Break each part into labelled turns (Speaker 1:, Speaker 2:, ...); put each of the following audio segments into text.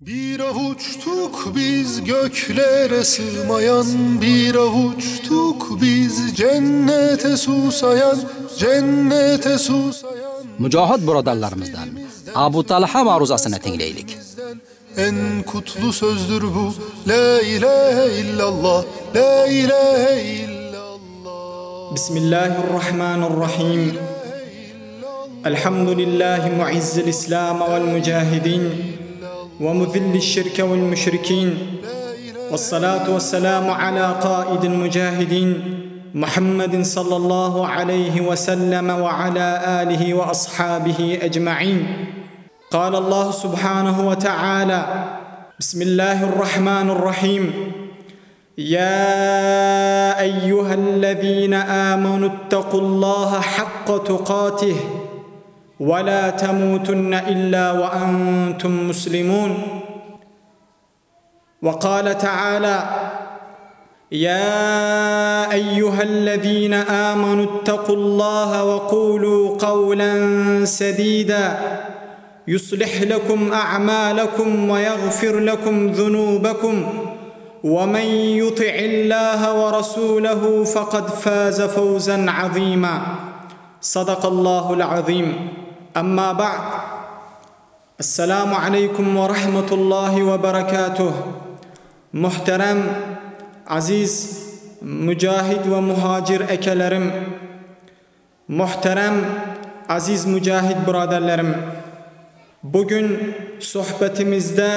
Speaker 1: Bir avuçtuk biz göklere sığmayan Bir avuçtuk biz cennete susayan Cennete susayan
Speaker 2: Mücahid buradarlarımızdan Abu Talha maruzasını dinleylik.
Speaker 1: En kutlu sözdür bu. La ilahe illallah La ilahe illallah.
Speaker 3: Bismillahirrahmanirrahim. Elhamdülillahi muizzil İslam vel mücahidin ومذل الشرك والمشركين. والصلاة والسلام على قائد المجاهدين محمد صلى الله عليه وسلم وعلى آله وأصحابه أجمعين. قال الله سبحانه وتعالى بسم الله الرحمن الرحيم. يا أيها الذين آمنوا اتقوا الله حق تقاته. ولا تموتن إلا وأنتم مسلمون. وقال تعالى يا أيها الذين آمنوا اتقوا الله وقولوا قولا سديدا يصلح لكم أعمالكم ويغفر لكم ذنوبكم ومن يطع الله ورسوله فقد فاز فوزا عظيما. صدق الله العظيم. اما بعد السلام عليكم ورحمه الله وبركاته محترم aziz mücahid ve muhacir ekelerim muhterem aziz mücahid braderlerim bugün sohbetimizde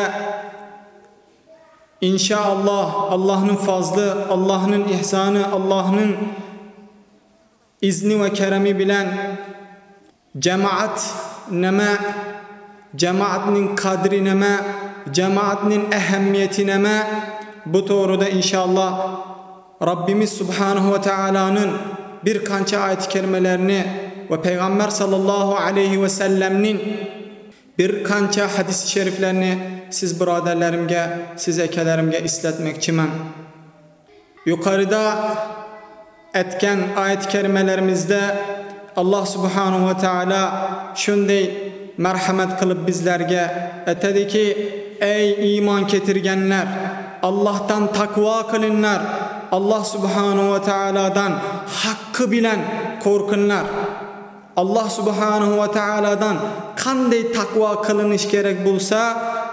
Speaker 3: İnşallah Allah'ın fazlı, Allah'ın ihsanı, Allah'ın izni ve keremi bilen cemaat neme, cemaatinin kadri neme, cemaatinin ehemmiyeti neme? Bu doğruda inşallah Rabbimiz Subhanahu ve Taala'nın bir kança ayet-i kerimelerini ve Peygamber sallallahu aleyhi ve sellem'nin bir kança hadis-i şeriflerini siz birodarlarimga, siz akalarimga eslatmoqchiman. Yuqorida aytgan oyat karimalarimizda Alloh subhanahu va taolo shunday marhamat qilib bizlarga aytadiki: "Ey iymon keltirganlar, Allohdan taqvo qilinglar. Alloh subhanahu va taolodan haqqi bilan qo'rqinglar." alloh subhanahu va taolodan qanday taqvo qilinish kerak bo'lsa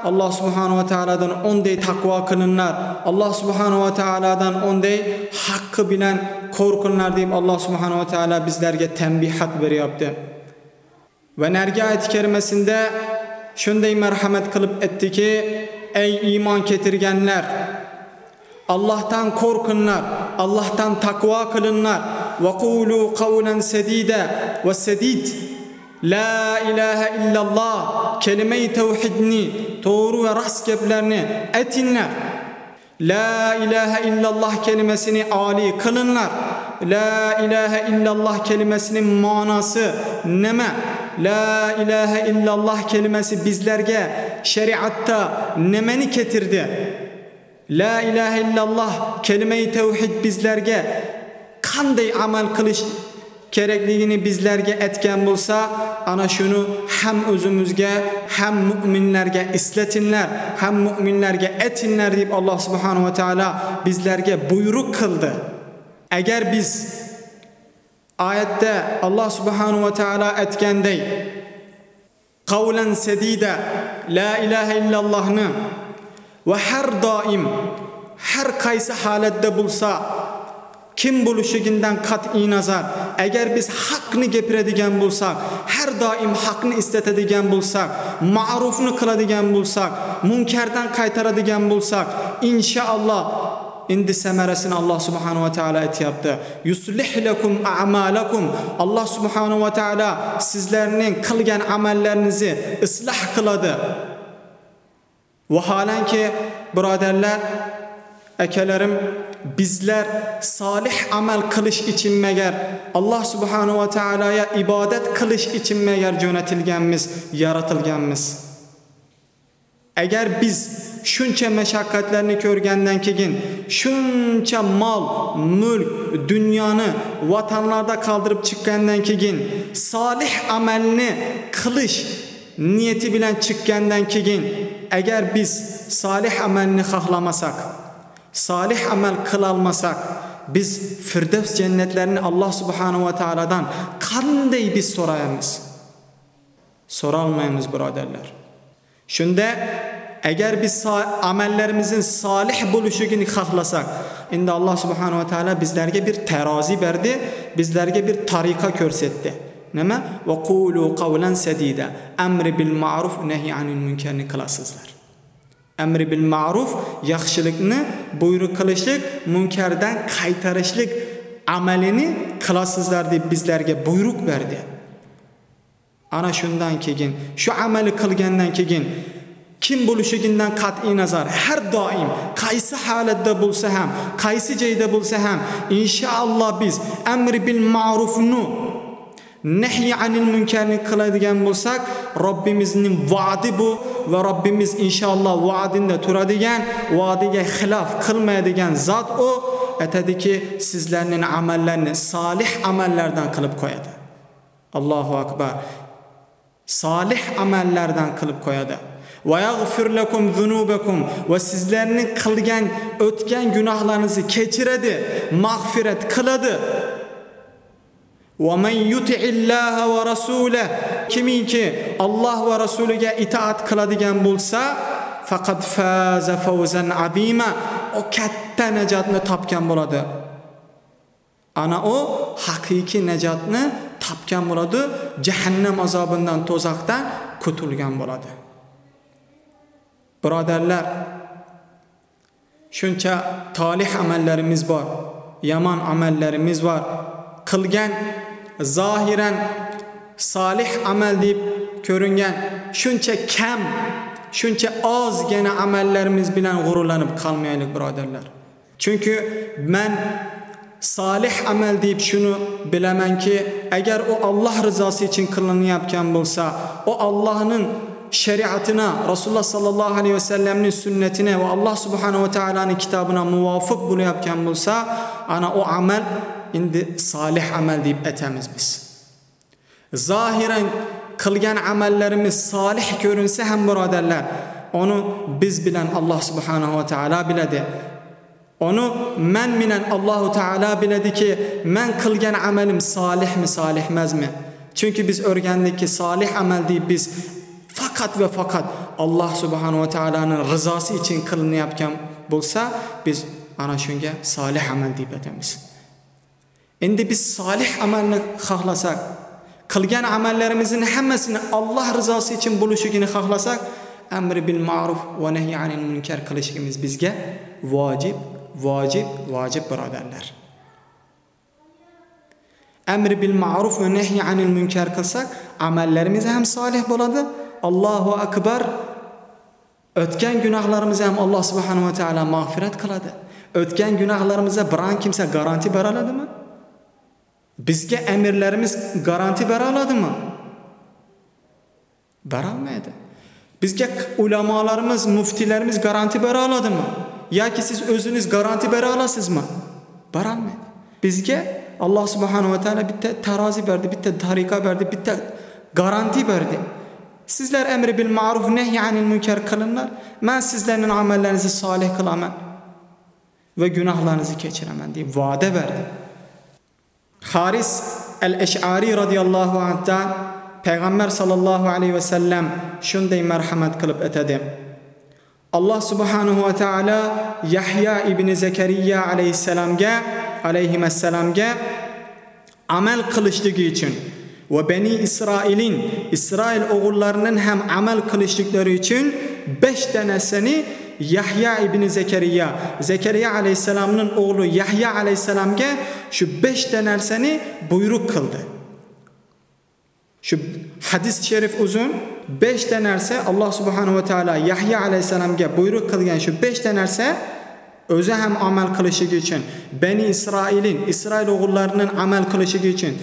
Speaker 3: alloh subhanahu va taolodan unday taqvo qilinglar alloh subhanahu va taolodan unday haqqi bilan qo'rqinglar deb alloh subhanahu va taolo bizlarga tanbihat beryapti va nargi oyat karimasida shunday marhamat qilib aytdiki ey iymon keltirganlar Allah'tan korkunlar, Allah'tan takva kılınlar. Ve kulu kavlen sedide ve sedid. La ilahe illallah kelime-i tevhidini, doğru ve rast geplerini etinler. La ilahe illallah kelimesini ali kılınlar. La ilahe illallah kelimesinin manası neme? La ilahe illallah kelimesi bizlerge şeriatta nemeni getirdi? La ilahe illallah kelime-i tevhid bizlerge qanday amal qilish kerakligini bizlarga aytgan bo'lsa ana shuni ham o'zimizga ham mu'minlarga eslatinglar ham mu'minlarga aytinglar deb alloh subhanahu va taolo bizlarga buyruq qildi agar biz oyatda alloh subhanahu va taolo aytganday qavlan sadida la ilaha illallohni va har doim har qaysi holatda bo'lsa kim bo'lishigidan qat'iy nazar. Agar biz haqni gapiradigan bo'lsak har doim haqni eslatadigan bo'lsak ma'rufni qiladigan bo'lsak munkardan qaytaradigan bo'lsak inshaalloh endi samarasini alloh subhanahu va taolo aytyapti. Yuslih lakum a'malakum. Alloh subhanahu va taolo sizlarning qilgan amallaringizni isloh qiladi. Vaholanki birodarlar, akalarim, bizlar solih amal qilish uchun magar Alloh subhanahu va taologa ibodat qilish uchun magar jo'natilganmiz, yaratilganmiz. Agar biz shuncha mashaqqatlarni ko'rgandan keyin, shuncha mol, mulk, dunyoni vatanlarda qoldirib chiqqandan keyin solih amalni qilish niyati bilan chiqqandan keyin agar biz solih amalni xohlamasak solih amal qilolmasak biz firdavs jannatlarini alloh subhanahu va taolodan qanday biz so'raymiz so'rolmaymiz birodarlar shunda agar biz amallarimizin solih bo'lishligini xohlasak endi alloh subhanahu va taolo bizlarga bir tarozi berdi bizlarga bir tariqa ko'rsatdi nima va qulu qavlan sadida amri bil ma'ruf nahy anil munkarni qilasizlar amri bil ma'ruf yaxshilikni buyruq qilishlik munkardan qaytarishlik amalini qilasizlar deb bizlarga buyruq berdi. Ana shundan keyin shu amali qilgandan keyin kim bo'lishligidan qat'iy nazar har doim qaysi holatda bo'lsa ham qaysi joyda bo'lsa ham inshaalloh biz amri bil ma'rufni nahy anil munkarni qiladigan bo'lsak robbimizning va'di bu va robbimiz inshaalloh va'dinda turadigan va'diga xilof qilmaydigan zot u aytadiki sizlarning amallarni solih amallardan qilib qo'yadi. Allohu akbar. Solih amallardan qilib qo'yadi. Va yaghfir lakum zunubakum va sizlarning qilgan o'tgan gunohlaringizni kechiradi mag'firat qiladi. Va man yuti'illaha va Kiminki Allah Alloh va rasuliga itoat qiladigan bo'lsa faqat faza fawzan azima o katta najotni topgan bo'ladi. Ana u haqiqiy najotni topgan bo'ladi. Jahannam azobidan to'zoqdan qutulgan bo'ladi. Birodarlar shuncha talih amallarimiz bor yomon amallarimiz bor. Qilgan zohiran solih amal deb ko'ringan shuncha kam shuncha ozgina amallarimiz bilan g'ururlanib qolmaylik birodarlar chunki man solih amal deb shuni bilamanki agar u Alloh rizosi uchun qilinayotgan bo'lsa u Allohning shariatına Rasululloh sallallohu alayhi vasallamning sunnatine va Alloh subhanahu va taoloning kitobina muvofiq bo'layotgan bo'lsa ana u amal endi solih amal deb aytamiz biz. Zohiran qilgan amallarimiz solih ko'rinsa ham birodarlar uni biz bilan Alloh subhanahu va taolo biladi. Onu men bilan Allohu taolo biladiki men qilgan amalim solihmi solih emasmi chunki biz o'rgandikki solih amal deb biz faqat va faqat Alloh subhanahu va taoloning rizosi uchun qilinayotgan bo'lsa biz ana shunga solih amal deb aytamiz endi biz solih amalni xohlasak qilgan amallarimizning hammasini Alloh rizosi uchun bo'lishligini xohlasak amri bil ma'ruf va nahy anil munkar qilishimiz bizga vojib vojib vojib birodarlar. Bil ma'ruf va nahy anil munkar qilsak amallarimiz ham solih bo'ladi akbar. O'tgan gunohlarimizni ham Alloh subhanahu va taolo mag'firat qiladi. O'tgan gunohlarimizga biron kimsa garanti bera oladimi bizga amirlarimiz garanti bera oladimi berolmaydi bizga ulamolarimiz muftiylarimiz garanti bera oladimi yoki siz o'zingiz garanti bera olasizmi berolmaydi bizga alloh subhanahu va taolo bitta tarozi berdi bitta tariqa berdi bitta garanti berdi. Sizlar amri bil ma'ruf nahy anil munkar qilinglar man sizlarning amallaringizni solih qilaman va gunohlarningizni kechiraman deb va'da berdi haris al ashariy roziyallohu anhudan payg'ambar sollallohu alayhi vasallam shunday marhamat qilib aytadi alloh subhanahu va taolo yahya ibn zakariya alayhissalomga alayhissalomga amal qilishligi uchun va bani isroilin isroil o'g'illarining ham amal qilishliklari uchun beshta narsani yahya ibn zakariya zakariya alayhissalomning o'g'li yahya alayhissalomga shu beshta narsani buyruq qildi shu hadis sharif uzun. Beshta narsa alloh subhanahu va taolo yahya alayhissalomga buyruq qilgan shu beshta narsa o'zi ham amal qilishligi uchun bani isroilin isroil o'g'illarining amal qilishligi uchun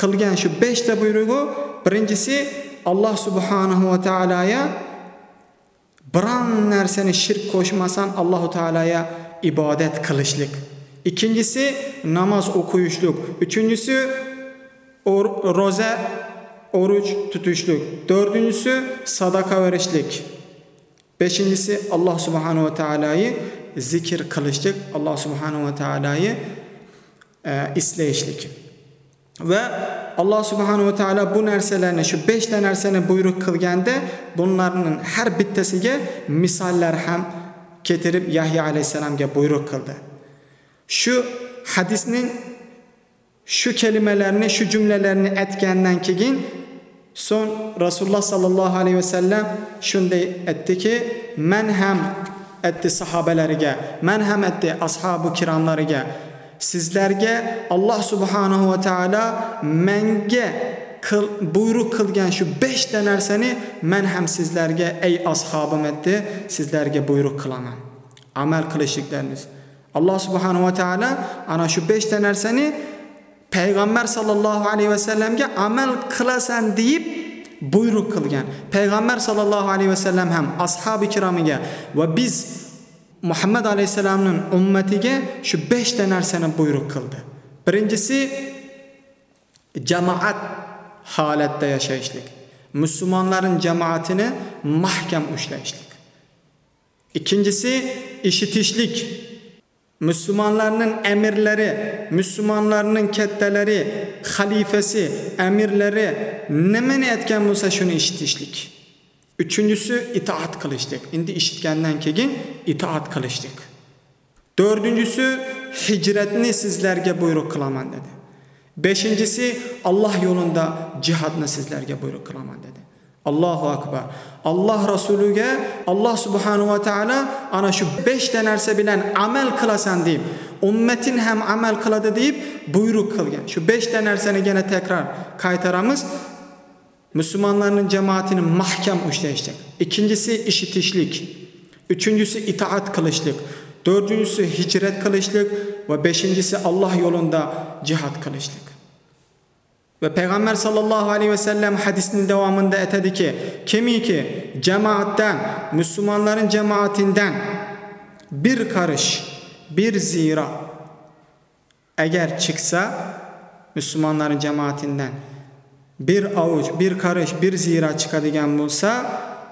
Speaker 3: qilgan shu beshta buyrug'i birinchisi alloh subhanahu va taologa biron narsani shirk qo'shmasdan alloh taologa ibodat qilishlik ikkinchisi namoz o'qishlik uchinchisi ro'za oruch tutishlik to'rtinchisi sadaqa berishlik Beşincisi Allah subhanahu ve teala'yı zikir kılışlık. Allah subhanahu ve teala'yı e, isleyişlik. Ve Allah subhanahu teala bu narsalarni shu 5 ta narsani buyruq qilganda bunlarning har bittasiga misollar ham keltirib Yahya alayhisalomga buyruq qildi. Shu hadisning shu kalimalarni, shu jumlalarni aytgandan keyin so'ng Rasululloh sallallohu alayhi vasallam shunday aytdiki, men ham aytdi sahobalariga, men ham aytdi ashabu kiromlariga sizlarga Alloh subhanahu va taolo menga qil buyruq qilgan shu 5 ta men ham sizlarga ey ashobim aytdi sizlarga buyruq qilaman amal qilishliklariniz alloh subhanahu va taolo ana shu 5 ta narsani payg'ambar sollallohu alayhi vasallamga amal qilasan deyib buyruq qilgan payg'ambar sollallohu alayhi vasallam ham ashabi kiromiga va biz muhammad alayhissalomning ummatiga shu 5 ta narsani buyruq qildi. Birinchisi jamoat holatda yashashlik musulmonlarning jamoatini mahkam ushlashlik. İkkinchisi ishitishlik. Musulmonlarning amirlari musulmonlarning kattalari xalifasi amirlari nimani aytgan bo'lsa shuni eshitishlik uchinchisi itoat qilishlik endi eshitgandan keyin itoat qilishlik to'rtinchisi hijratni sizlarga buyruq qilaman dedi. Beshinchisi alloh yo'lida jihodni sizlarga buyruq qilaman dedi. Allohu akbar. Alloh rasuliga alloh subhanahu va taolo ana shu beshta narsa bilan amal qilasan deb ummatin ham amal qiladi deb buyruq qilgan shu beshta narsani yana takror qaytaramiz musulmonlarning jamoatini mahkam ushlashlik ikkinchisi ishitishlik uchinchisi itoat qilishlik to'rtinchisi hijrat qilishlik va beshinchisi alloh yo'lida jihod qilishlik va payg'ambar sollallohu alayhi vasallam hadisning davomida aytadiki kimiki jamoatdan musulmonlarning jamoatidan bir qarish bir ziro agar chiqsa musulmonlarning jamoatidan bir avuch bir qarish bir zira chiqadigan bo'lsa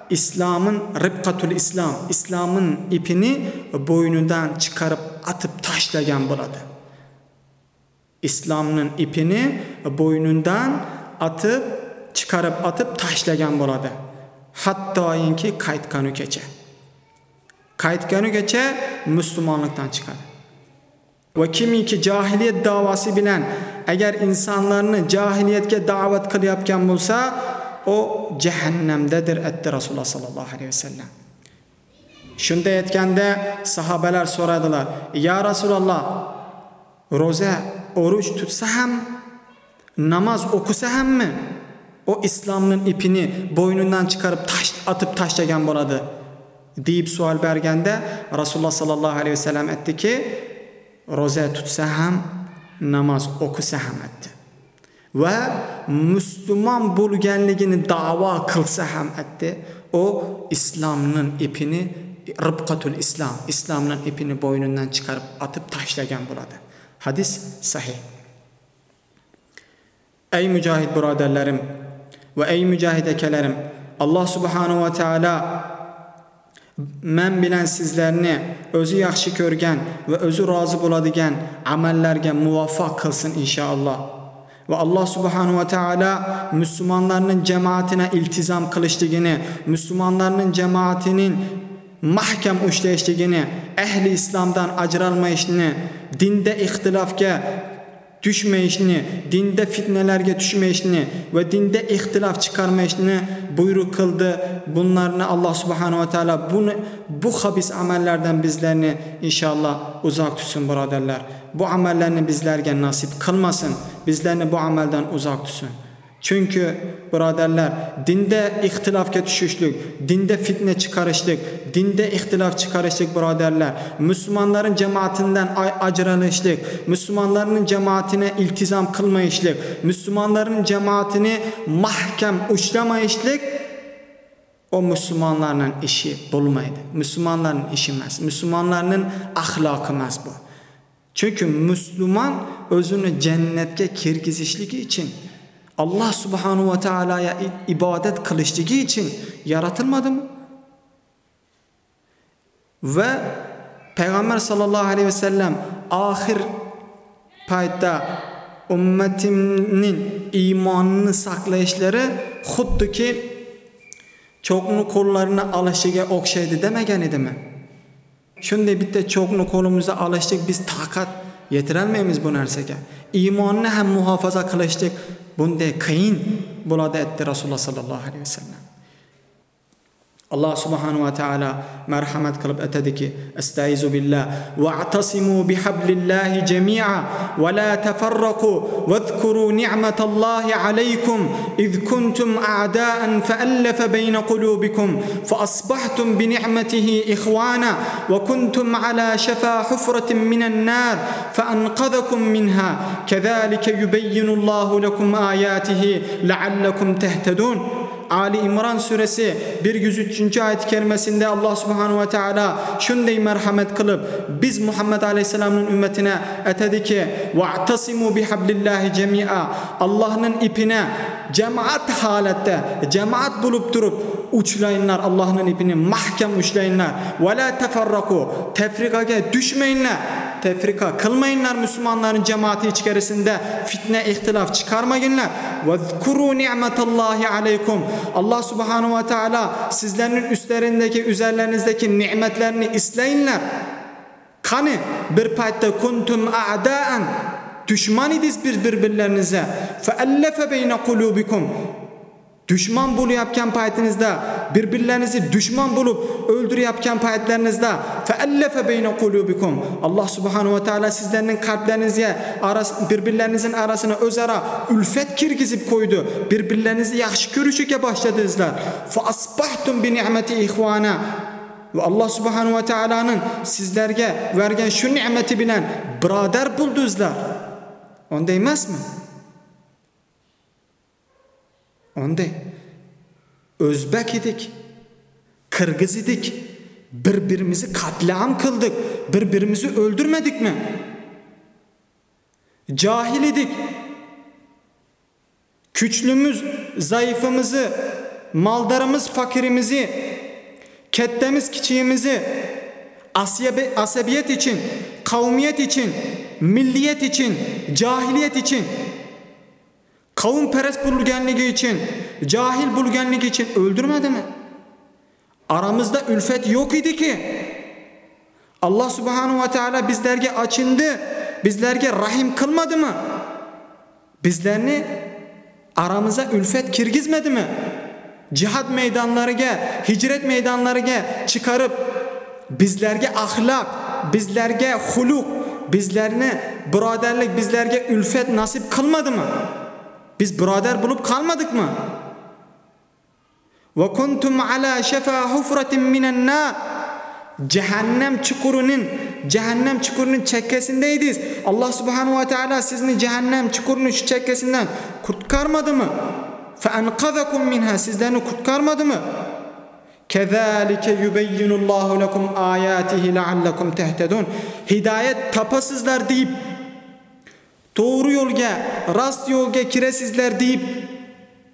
Speaker 3: islomin ribqatul islom islomin ipini bo'ynidan chiqarib atib tashlagan bo'ladi. İslomning ipini bo'ynidan atib chiqarib atib tashlagan bo'ladi. Hattoyinki qaytgunigacha qaytgunigacha musulmonlikdan chiqadi. Va kimiki johiliyat davosi bilan agar insonlarni johiliyatga da'vat qilayotgan bo'lsa u jahannamdadir aytdi rasululloh sollallohu alayhi vasallam shunday aytganda sahobalar so'radilar ya rasululloh ro'za oruch tutsa ham namoz o'qisa hammi u islomning ipini bo'ynidan chiqarib tash atib tashlagan bo'ladi deb savol berganda rasululloh sollallohu alayhi vasallam aytdiki ro'za tutsa ham namoz o'qisa ham aytdi va musulmon bo'lganligini da'vo qilsa ham aytdi u islomning ipini ribqatul islom islomning ipini bo'ynidan chiqarib atib tashlagan bo'ladi. Hadis sahih. Ey mujohid birodarlarim va ey mujohid akalarim alloh subhanahu va taolo men bilan sizlarni o'zi yaxshi ko'rgan va o'zi rozi bo'ladigan amallarga muvaffaq qilsin inshaalloh. Va alloh subhanahu va taolo musulmonlarning jamoatini iltizom qilishligini musulmonlarning jamoatining mahkam ushlashligini ahli islomdan ajralmayishni dinda ixtilofga tushmayishni dinda fitnalarga tushmayishni va dinda ixtilof chiqarmayishni buyruq qildi bunlarni alloh subhanava taolo buni bu habis amallardan bizlarni inshaalloh uzoq tutsin birodarlar bu amallarni bizlarga nasib qilmasin bizlarni bu amaldan uzoq tutsin chunki birodarlar dinda ixtilofga tushishlik dinda fitna chiqarishlik dinda ixtilof chiqarishlik birodarlar musulmonlarning jamoatidan ajralishlik musulmonlarning jamoatini iltizom qilmayishlik musulmonlarning jamoatini mahkam ushlamayishlik o bo'lmaydi. Musulmonlarning ishi emas musulmonlarning axloqi emas bu. Chunki musulmon o'zini jannatga kirgizishligi uchun alloh subhanahu va taologa ibodat qilishligi uchun yaratilmadimi ve Peygamber sallallohu alayhi vasallam ahir paytda ummatimning iymonini saqlashlari xuddiki cho'qni qo'llarini olishiga o'xshaydi demagan edimi shunday bitta cho'qni qo'limizda olishlik biz toqat yetirolmaymiz bu narsaga iymonni ham muhofaza qilishlik bunday qiyin bo'ladi aytdi rasululloh sollallohu alayhi vasallam الله سبحانه وتعالى ما رحمت قلب أتدك. أستعيذ بالله. واعتصموا بحبل الله جميعا ولا تفرقوا. واذكروا نعمة الله عليكم إذ كنتم أعداء فألف بين قلوبكم فأصبحتم بنعمته إخوانا وكنتم على شفا حفرة من النار فأنقذكم منها. كذلك يبين الله لكم آياته لعلكم تهتدون. Ali İmran suresi 103. ayet kerimesinde Allah subhanahu ve teala şunday merhamet kılıp biz Muhammed aleyhisselamın ümmetine etedi ki وَاَعْتَصِمُوا بِحَبْلِ اللّٰهِ جَمِيعًا Allah'ın ipine cemaat halette cemaat bulup durup uçlayınlar Allah'ın ipini mahkem uçlayınlar وَلَا تَفَرَّقُوا tefrikaya düşmeyinler tefrika kılmayınlar Müslümanların cemaati içerisinde. Fitne ihtilaf çıkarmayınlar. Ve ni'metallahi aleykum. Allah subhanahu ve teala sizlerin üstlerindeki üzerlerinizdeki nimetlerini isleyinler. Kanı bir payda kuntum a'daen düşman idiz bir birbirlerinize. Feellefe beyne kulubikum Düşman buluyapken paytinizda birbirlerinizi düşman bulup öldürüyapken payitlerinizda feellefe beyne kulubikum Allah subhanahu ve teala sizlerin kalplerinize aras, birbirlerinizin arasına özara ülfet kirgizip koydu. Birbirlerinizi yaxşı görüşüke başladınızlar. Fa asbahtum bi ni'meti ihvana ve Allah subhanahu ve teala'nın sizlerge vergen şu nimeti bilen birader bulduzlar. Onda emas mi? Onday Özbek idik, Kırgız idik, birbirimizi katliam kıldık, birbirimizi öldürmedik mi? Cahil idik. Küçlümüz, zayıfımızı, maldarımız, fakirimizi, kettemiz, kiçiğimizi asabi, asabiyet için, kavmiyet için, milliyet için, cahiliyet için kavim perest bulgenliği için, cahil bulgenliği için öldürmedi mi? Aramızda ülfet yok idi ki. Allah subhanahu ve teala bizlerge açındı. Bizlerge rahim kılmadı mı? Bizlerini aramıza ülfet kirgizmedi mi? Cihad meydanlarıga, hicret meydanlarıga çıkarıp bizlerge ahlak, bizlerge huluk, bizlerini biraderlik, bizlerge ülfet nasip kılmadı mı? Biz birader bulup kalmadık mı? Ve kuntum ala şefa hufratin minen nar. Cehennem çukurunun cehennem çukurunun çekkesindeydiniz. Allah Subhanahu ve Teala sizi cehennem çukurunun şu çekkesinden kurtarmadı mı? Fe enqazakum minha sizlerini kurtarmadı mı? Kezalike yubeyyinullahu lekum ayatihi leallekum tehtedun. Hidayet tapasızlar deyip to'g'ri yolga, rost yolga kirasizlar deb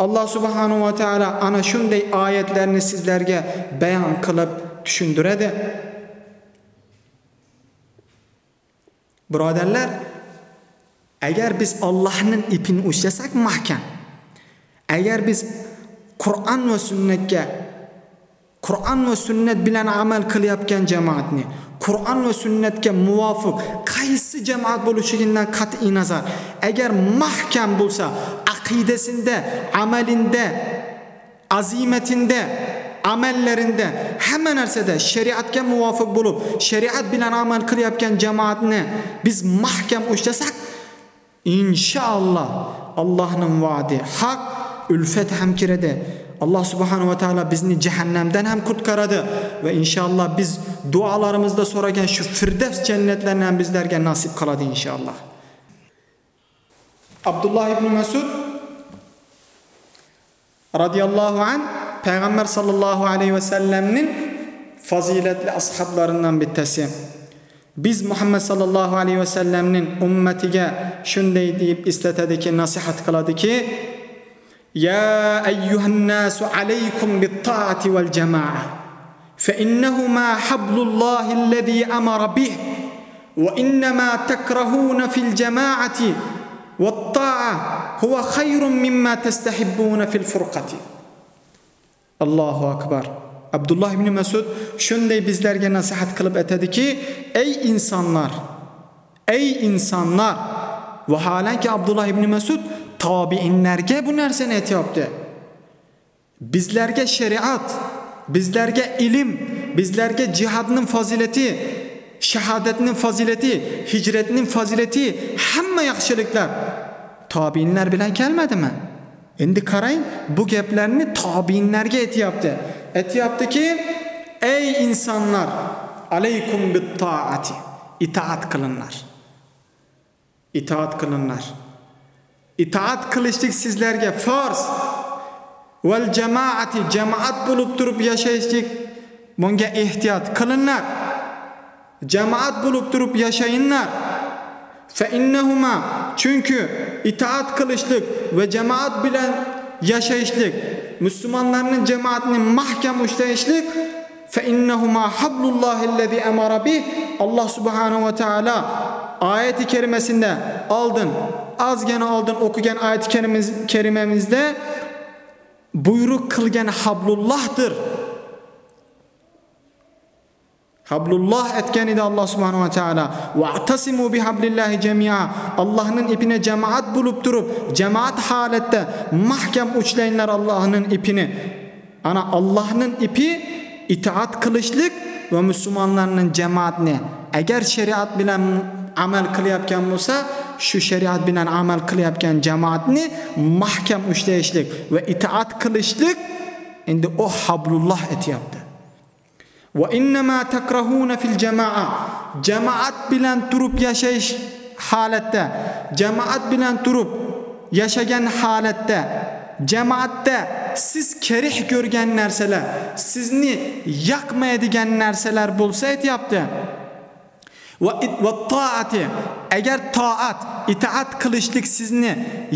Speaker 3: Allah subhanahu va taala ana shunday oyatlarni sizlarga bayon qilib tushuntiradi. Birodarlar, agar biz Allohning ipini ushlasak mahkam, agar biz Qur'on va sunnatga Qur'on va sunnat bilan amal qilayotgan jamoatni Qur'on va sunnatga muvofiq qaysi jamoat bo'lishidan qat'iy nazar agar mahkam bo'lsa aqidasida, amalinde, azimatinde, amallarında hamma narsada shariatga muvofiq bo'lib, shariat bilan amal qilayotgan jamoatni biz mahkam ushlasak, inshaalloh Allohning va'di haq, ulfat ham kiradi. Allah subhanahu ve teala bizni cehennemden hem kurtaradı ve inşallah biz dualarımızda soraken şu firdevs cennetlerinden bizlerge nasip kaladı inşallah. Abdullah ibn Mesud radıyallahu an Peygamber sallallahu aleyhi ve sellem'nin faziletli ashablarından bittesi. Biz Muhammed sallallahu aleyhi ve sellem'nin ümmetige şunday deyip istetedi ki nasihat kıladı ki يا أيها الناس عليكم بالطاعة والجماعة فانهما حبل الله الذي أمر به وإنما تكرهون في الجماعة والطاعة هو خير مما تستحبون في الفرقة. الله أكبر. عبد الله بن مسعود شنده bizlerge nasihat kılıp etedi ki ey insanlar ey insanlar ve halen ki Abdullah İbni Mesud tobiinlarga bu narsani aytyapti. Bizlarga shariat, bizlarga ilm, bizlarga jihadning fazilati, shahodatning fazilati, hijratning fazilati, hamma yaxshiliklar tobiinlar bilan kelmadimi? Endi qarang, bu gaplarni tobiinlarga aytyapti. Aytyaptiki, ey insonlar, alaykum bit taati. Itoat qilinglar. Itoat qilinglar. Itoat qilishlik sizlarga farz. Val jamoati jamoat bo'lib turib yashashlik bunga ehtiyot qilinglar. Jamoat bo'lib turib yashayinglar. Fa innahuma chunki itoat qilishlik va jamoat bilan yashashlik musulmonlarning jamoatni mahkam ushlashlik fa innahuma hablullohillazi amara bih Alloh subhanahu va taolo oyati karimasida oldin ozgina oldin o'qigan oyati karimamizda buyruq qilgan hablullohdir Hablullah etken idi Allah subhanahu wa ta'ala. Wa'tasimu bihablillahi cemi'a. Allah'ın ipine cemaat bulup durup cemaat halette mahkem uçlayınlar Allah'ın ipini. Ana Allah'ın ipi itaat kılışlık ve Müslümanların cemaatini. Eğer şeriat bilen amel qilayotgan bo'lsa shu shariat bilan amal qilayotgan jamoatni mahkam ushlashlik va itoat qilishlik endi u hablulloh aytyapti va innama takrahuna fil jamaa. Jamoat bilan turib yashash holatda jamoat bilan turib yashagan holatda jamoatda siz kerih ko'rgan narsalar sizni yoqmaydigan narsalar bo'lsa aytyapti va taati agar toat itoat qilishlik sizni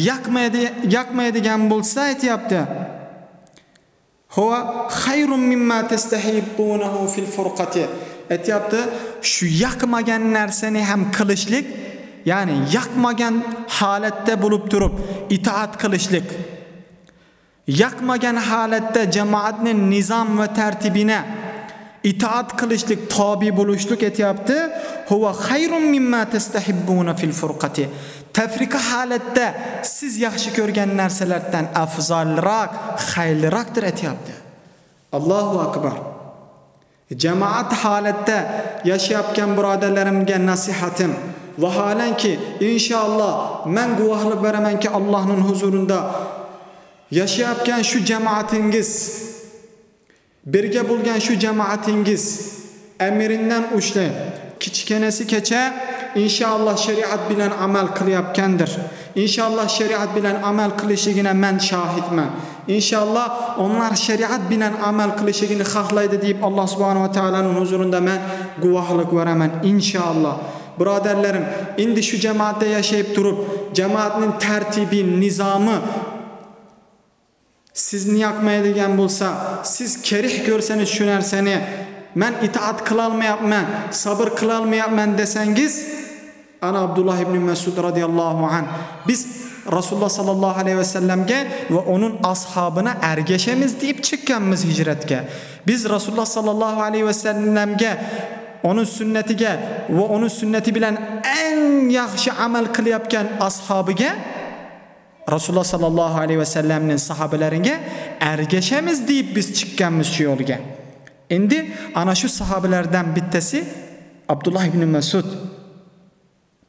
Speaker 3: yoqmaydi yoqmaydigan bo'lsa aytibdi huwa xayrun mimma tastahibbunahu fil furqati. Aytibdi shu yoqmagan narsani ham qilishlik ya'ni yoqmagan holatda bo'lib turib itoat qilishlik. Yoqmagan holatda jamoatning nizom va tartibini itoat qilishlik tobi bo'lishlik aytyapti huwa xayrun mimma tastahibbuna fil furqati. Tafrika holatda siz yaxshi ko'rgan narsalardan afzalroq xayrliroqdir aytyapti allohu akbar. Jamoat holatda yashayotgan birodarlarimga nasihatim. Vaholanki inshaalloh man guvohlik beramanki allohning huzurida yashayotgan shu jamoatingiz birga bo'lgan shu jamoatingiz amirindan ushlab kichkinasigacha inshaalloh shariat bilan amal qilayotgandir inshaalloh shariat bilan amal qilishligini men shohidman. İnshaalloh onlar shariat bilan amal qilishligini xohlaydi deb alloh subhanahu va taoloning huzurida men guvohlik beraman inshaalloh. Birodarlarim endi shu jamoatda yashayib turib jamoatning tartibi nizomi sizni yoqmaydigan bo'lsa siz kerih ko'rsangiz shu narsani man itoat qilolmayapman sabr qilolmayapman desangiz ana abdulloh ibn masud roziyallohu an biz rasululloh sollallohu alayhi vasallamga va uning ashobini ergashamiz deb chiqqanmiz hijratga biz rasululloh sollallohu alayhi vasallamga onun sunnatiga va uning sunnati bilan eng yaxshi amal qilayotgan ashobiga rasululloh sollallohu alayhi vasallamning sahobalariga ergashamiz deb biz chiqqanmiz shu yo'lga. Endi ana shu sahobalardan bittasi abdulloh ibn masud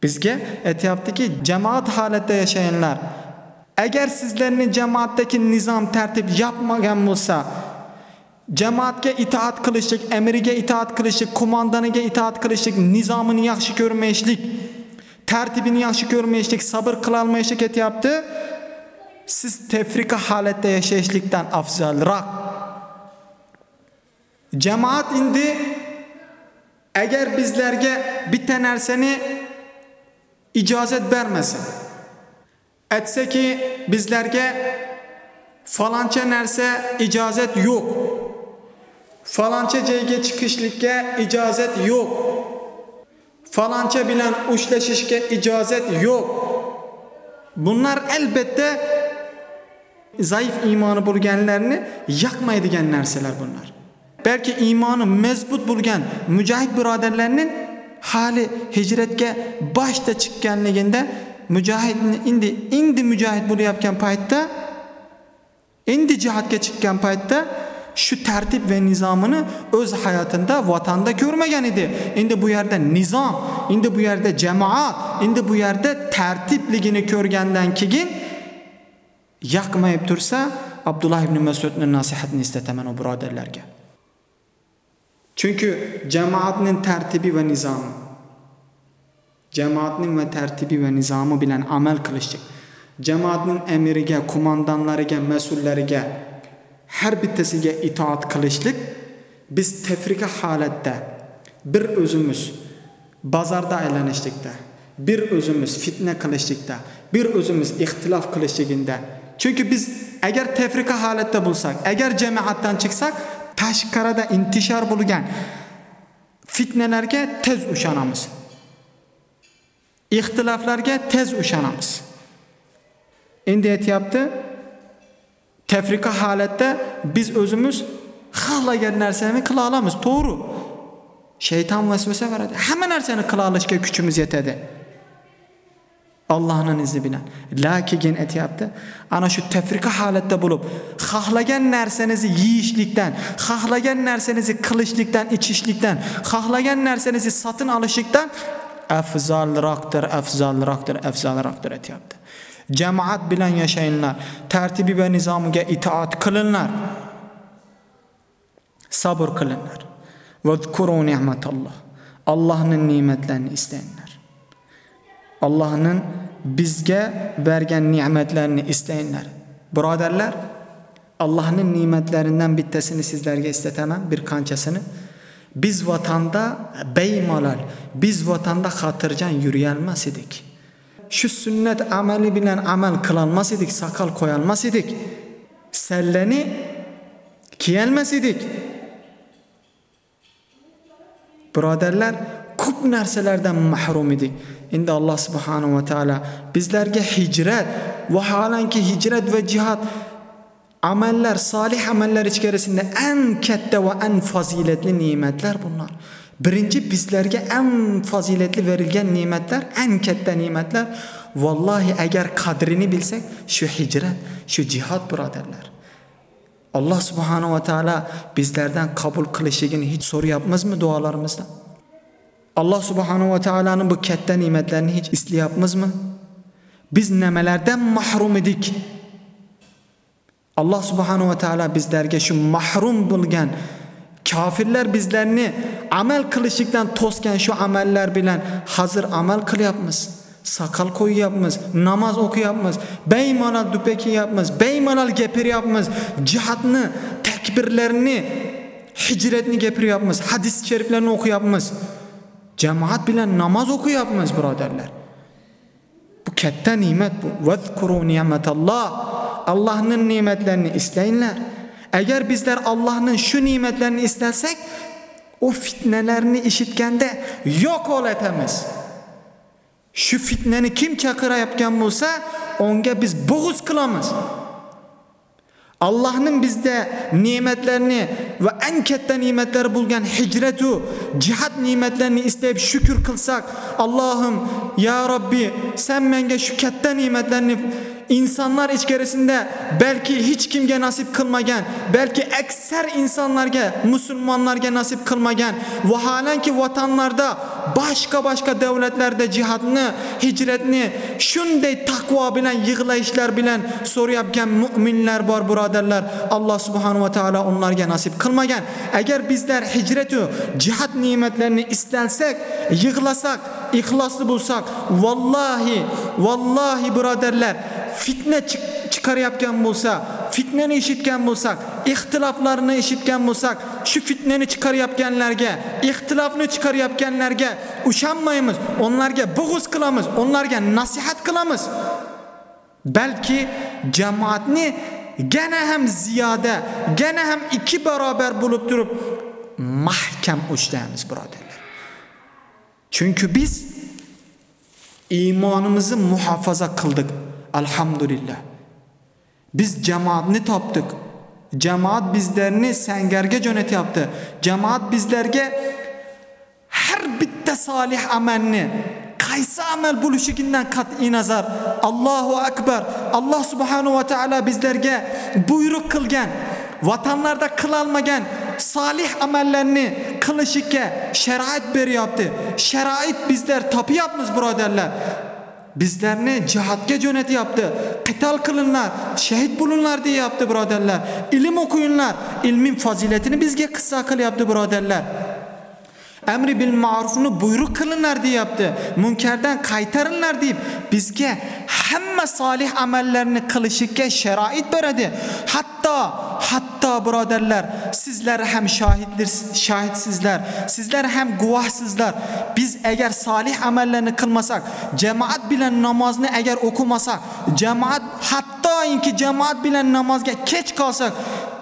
Speaker 3: bizga aytyaptiki jamoat holatda yashayinglar agar sizlarni jamoatdagi nizom tartib yopmagan bo'lsa jamoatga itoat qilishlik amiriga itoat qilishlik qo'mondoniga itoat qilishlik nizomini yaxshi ko'rmayishlik tartibini yaxshi ko'rmayishlik sabr qilolmayishlik aytyapti siz tefrika holatda yashashlikdan afzalroq jamoat endi agar bizlarga bitta narsani ijozat bermasa aytsaki bizlarga faloncha narsa ijozat yo'q falancha joyga chiqishlikka ijozat yo'q falancha bilan ushlashishga ijozat yo'q bunlar albatta zaif iymoni bo'lganlarni yoqmaydigan narsalar bunlar. Balki iymoni mazbut bo'lgan mujohid birodarlarning hali hijratga boshda chiqqanligida mujohidni endi endi mujohid bo'layotgan paytda endi jihodga chiqqan paytda shu tartib va nizomini o'z hayotida vatanda ko'rmagan edi endi bu yerda nizom endi bu yerda jamoat endi bu yerda tartibligini ko'rgandan keyin yoqmayib tursa abdulloh ibn masudni nasihatini eslataman u birodarlarga. Chunki jamoatning tartibi va nizomi jamoatning va tartibi va nizomi bilan amal qilishlik jamoatning amiriga qo'mondonlariga mas'ullariga har bittasiga itoat qilishlik biz tefrika holatda bir o'zimiz bozorda aylanishlikda bir o'zimiz fitna qilishlikda bir o'zimiz ixtilof qilishligida chunki biz agar tefrika holatda bo'lsak agar jamoatdan chiqsak tashqarida intishor bo'lgan fitnalarga tez ushonamiz ixtiloflarga tez ushonamiz endi aytyapti tefrika holatda biz o'zimiz xohlagan narsani qila olamiz to'g'ri shayton vasvasa beradi hamma narsani qila olishga kuchimiz yetadi Allohning izni bilan lakin aytyapti ana shu tefrika holatda bo'lib xohlagan narsanizni yeyishlikdan xohlagan narsanizni qilishlikdan ichishlikdan xohlagan narsanizni sotin olishlikdan afzalroqdir afzalroqdir afzalroqdir aytyapti jamoat bilan yashanglar tartibi va nizomiga itoat qilinglar sabr qilinglar vazkuru ne'matalloh allohning ne'matlarini istanglar allohning bizga bergan ne'matlarini istanglar birodarlar allohning ne'matlaridan bittasini sizlarga eslataman bir qanchasini biz vatanda bemalol biz vatanda xotirjam yurolmas edik shu sunnat amali bilan amal qilolmas edik soqol qo'yolmas edik sallani kiyolmas edik birodarlar ko'p narsalardan mahrum edik endi alloh subhanahu va taolo bizlarga hijrat vaholanki hijrat va jihod amallar solih amallar ichkarisida eng katta va eng fazilatli ne'matlar bunlar. Birinchi bizlarga eng fazilatli berilgan ne'matlar eng katta ne'matlar vallohi agar qadrini bilsak shu hijrat shu jihod birodarlar alloh subhanahu va taolo bizlardan qabul qilishligini hech so'rayapmizmi duolarimizda alloh subhanahu va taoloni bu katta ne'matlarini hech eslayapmizmi biz nimalardan mahrum edik alloh subhanahu va taolo bizlarga shu mahrum bo'lgan kofirlar bizlarni amal qilishlikdan to'sgan shu amallar bilan hozir amal qilyapmiz soqol qo'yyapmiz namoz o'qiyapmiz bemalol dupa kiyapmiz bemalol gapiryapmiz jihodni takbirlarni hijratni gapiryapmiz hadis shariflarni o'qiyapmiz jamoat bilan namoz o'qiyapmiz birodarlar. Bu katta ne'mat bu. Vazkuru ni'matalloh. Allohning ne'matlarini eslanglar. Agar bizlar allohning shu ne'matlarini eslasak u fitnalarni eshitganda yo'q olatamiz. Shu fitnani kim chaqirayotgan bo'lsa unga biz bo'g'iz qilamiz. Allohning bizda ne'matlarini va eng katta ne'matlari bo'lgan hijratu jihad ne'matlarini istab shukr qilsak allohim ya robbi sen menga shu katta ne'matlarni insonlar ichkarisida balki hech kimga nasib qilmagan balki aksar insonlarga musulmonlarga nasib qilmagan vaholanki vatanlarda boshqa boshqa davlatlarda jihodni hijratni shunday taqvo bilan yig'layishlar bilan so'rayotgan mu'minlar bor birodarlar alloh subhanahu va taolo ularga nasib qilmagan agar bizlar hijratu jihad ne'matlarini istalsak yig'lasak ixlosli bo'lsak vallohi vallohi birodarlar fitna chiqarayotgan bo'lsa fitnani eshitgan bo'lsak ixtiloflarni eshitgan bo'lsak shu fitnani chiqarayotganlarga ixtilofni chiqarayotganlarga ushonmaymiz ularga bo'g'iz qilamiz ularga nasihat qilamiz balki jamoatni gana ham ziyoda gana ham ikki barobar bo'lib turib mahkam ushlaymiz birodarlar chunki biz iymonimizni muhofaza qildik alhamdulillah biz jamoatni topdik jamoat bizlarni sangarga jo'natyapti jamoat bizlarga har bitta solih amalni qaysi amal bo'lishigidan qat'iy nazar. Allohu akbar Alloh subhanahu va taolo bizlarga buyruq qilgan vatanlarda qilolmagan solih amallarni qilishga sharoit beryapti sharoit bizlar topyapmiz birodarlar bizlarni jihodga jo'natyapti qital qilinglar shahid bo'linglar deyapti birodarlar ilm o'qinglar ilmin fazilatini bizga qissa qilyapti birodarlar amri bil ma'rufni buyruq qilinglar deyapti munkardan qaytaringlar deb bizga hamma solih amallarni qilishga sharoit beradi hatto hatto birodarlar sizlar ham shohidlar shohidsizlar sizlar ham guvohsizlar biz agar solih amallarni qilmasak jamoat bilan namozni agar o'qimasak jamoat hattoki jamoat bilan namozga kech qolsak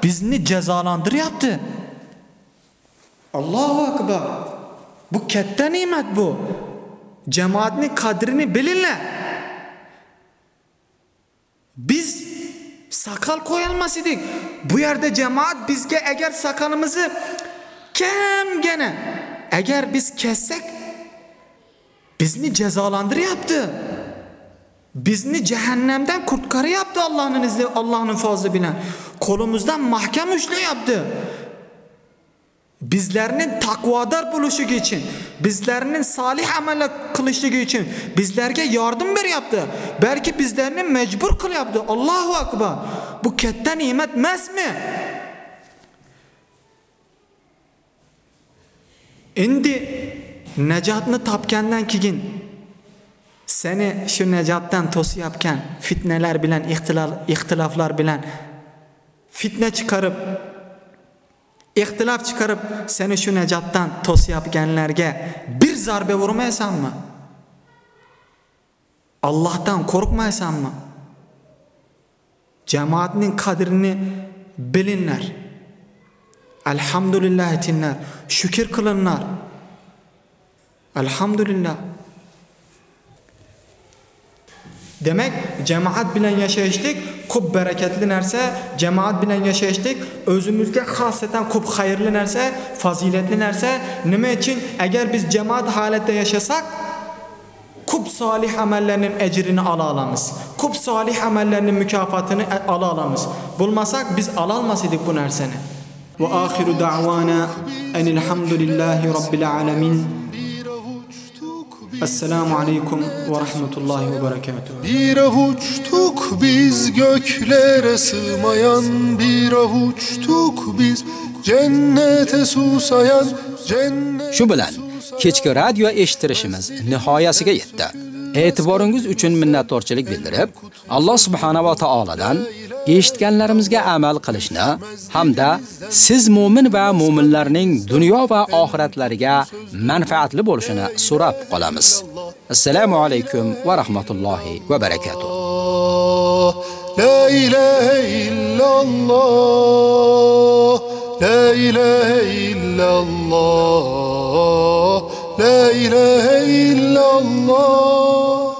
Speaker 3: bizni jazolantiryapti Allohu akbar. Bu katta ne'mat bu. Jamoatning qadrini bilinglar. Biz saqal qo'yolmas edik. Bu yerda jamoat bizga agar saqalimizni kamgina agar biz kessak bizni jazolantiryapti. Bizni jahannamdan qutqaryapti Allohning izni, Allohning fazli bilan. Qo'limizdan mahkam ushlayapti. Bizlarning taqvodor bo'lishligi uchun bizlarning solih amallar qilishligi uchun bizlarga yordam beryapti balki bizlarni majbur qilyapti allohu akbar. Bu katta ne'mat emasmi endi najotni topgandan keyin seni shu najotdan to'sayotgan fitnalar bilan ixtiloflar bilan fitna chiqarib ixtilof chiqarib seni shu najotdan to'sayotganlarga bir zarba urmaysanmi Allohdan qo'rqmaysanmi jamoatning qadrini bilinglar alhamdulillah aytinglar shukr qilinglar alhamdulillah Demak, jamoat bilan yashashlik ko'p barakatli narsa, jamoat bilan yashashlik o'zimizga xosatan ko'p xayrli narsa, fazilatli narsa. Nima uchun? Agar biz jamoat holatda yashasak, ko'p solih amallarning ajrini ola olamiz. Ko'p solih amallarning mukofotini ola olamiz. Bo'lmasak biz ola olmas edik bu narsani. Va oxiru da'wana anil hamdulillahi robbil alamin. Esselamu aleyküm ve rahmetullahi ve berekatuhu.
Speaker 1: Bir avuçtuk biz göklere sığmayan Bir avuçtuk biz cennete susayan Cennet
Speaker 2: Shu bilan kechki radio eshittirishimiz nihoyasiga yetdi. E'tiboringiz uchun minnatdorchilik bildirib, Alloh subhanahu va taoladan eshitganlarimizga amal qilishni hamda siz mu'min va mu'minlarning dunyo va oxiratlariga manfaatli bo'lishini so'rab qolamiz. Assalomu alaykum va rahmatullohi va barakatuh.
Speaker 1: La ilaha illalloh La ilaha illalloh La ilaha illalloh